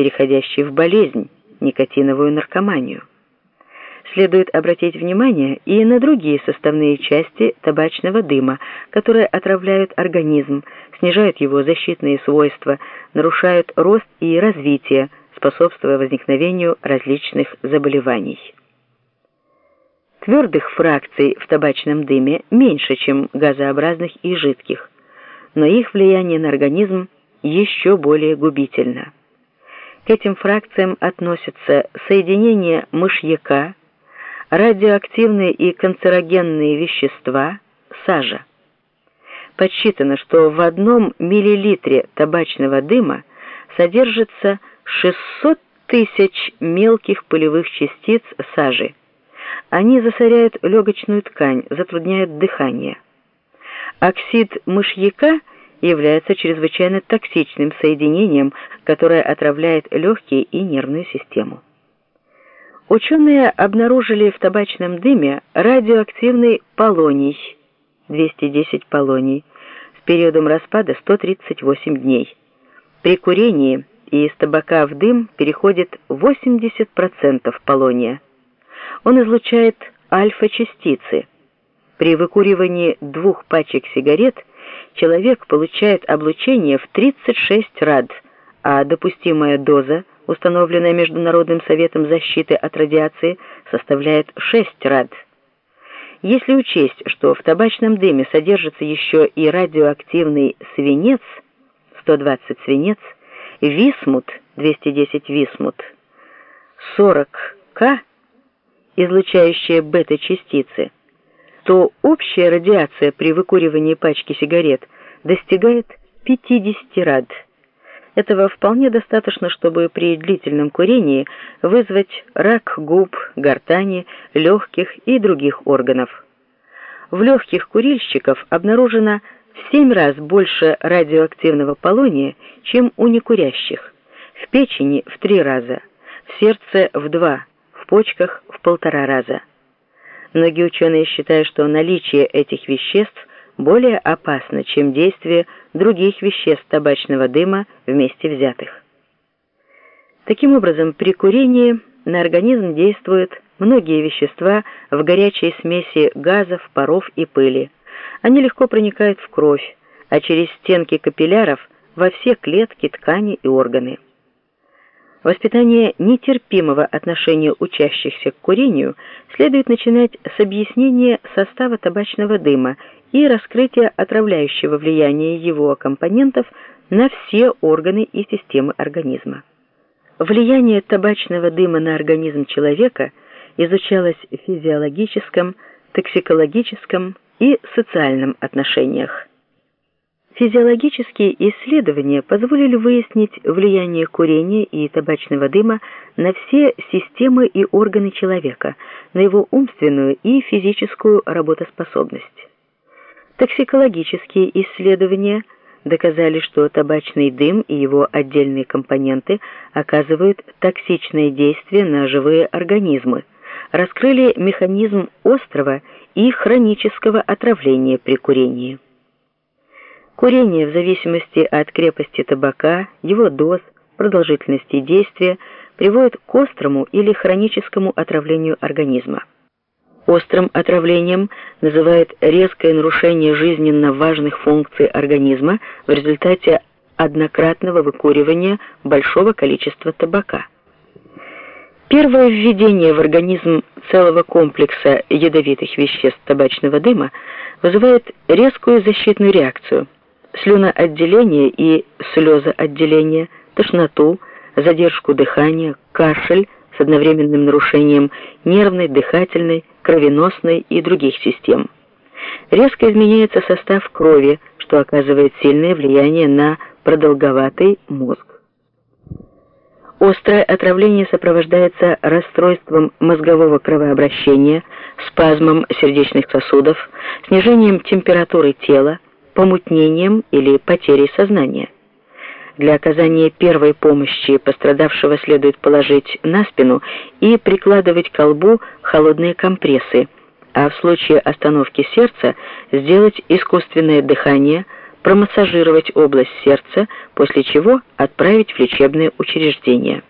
переходящей в болезнь, никотиновую наркоманию. Следует обратить внимание и на другие составные части табачного дыма, которые отравляют организм, снижают его защитные свойства, нарушают рост и развитие, способствуя возникновению различных заболеваний. Твердых фракций в табачном дыме меньше, чем газообразных и жидких, но их влияние на организм еще более губительно. К этим фракциям относятся соединения мышьяка, радиоактивные и канцерогенные вещества, сажа. Подсчитано, что в одном миллилитре табачного дыма содержится 600 тысяч мелких пылевых частиц сажи. Они засоряют легочную ткань, затрудняют дыхание. Оксид мышьяка является чрезвычайно токсичным соединением, которое отравляет легкие и нервную систему. Ученые обнаружили в табачном дыме радиоактивный полоний, 210 полоний, с периодом распада 138 дней. При курении из табака в дым переходит 80% полония. Он излучает альфа-частицы. При выкуривании двух пачек сигарет человек получает облучение в 36 рад, а допустимая доза установленная Международным советом защиты от радиации, составляет 6 рад. Если учесть, что в табачном дыме содержится еще и радиоактивный свинец, 120 свинец, висмут, 210 висмут, 40 К, излучающие бета-частицы, то общая радиация при выкуривании пачки сигарет достигает 50 рад. Этого вполне достаточно, чтобы при длительном курении вызвать рак губ, гортани, легких и других органов. В легких курильщиков обнаружено в 7 раз больше радиоактивного полония, чем у некурящих, в печени в 3 раза, в сердце в 2, в почках в полтора раза. Многие ученые считают, что наличие этих веществ более опасно, чем действие других веществ табачного дыма вместе взятых. Таким образом, при курении на организм действуют многие вещества в горячей смеси газов, паров и пыли. Они легко проникают в кровь, а через стенки капилляров во все клетки, ткани и органы. Воспитание нетерпимого отношения учащихся к курению следует начинать с объяснения состава табачного дыма и раскрытия отравляющего влияния его компонентов на все органы и системы организма. Влияние табачного дыма на организм человека изучалось в физиологическом, токсикологическом и социальном отношениях. Физиологические исследования позволили выяснить влияние курения и табачного дыма на все системы и органы человека, на его умственную и физическую работоспособность. Токсикологические исследования доказали, что табачный дым и его отдельные компоненты оказывают токсичное действие на живые организмы, раскрыли механизм острого и хронического отравления при курении. Курение в зависимости от крепости табака, его доз, продолжительности действия приводит к острому или хроническому отравлению организма. Острым отравлением называют резкое нарушение жизненно важных функций организма в результате однократного выкуривания большого количества табака. Первое введение в организм целого комплекса ядовитых веществ табачного дыма вызывает резкую защитную реакцию – слюноотделение и слезоотделение, тошноту, задержку дыхания, кашель с одновременным нарушением нервной, дыхательной, кровеносной и других систем. Резко изменяется состав крови, что оказывает сильное влияние на продолговатый мозг. Острое отравление сопровождается расстройством мозгового кровообращения, спазмом сердечных сосудов, снижением температуры тела, помутнением или потерей сознания. Для оказания первой помощи пострадавшего следует положить на спину и прикладывать к колбу холодные компрессы, а в случае остановки сердца сделать искусственное дыхание, промассажировать область сердца, после чего отправить в лечебное учреждение.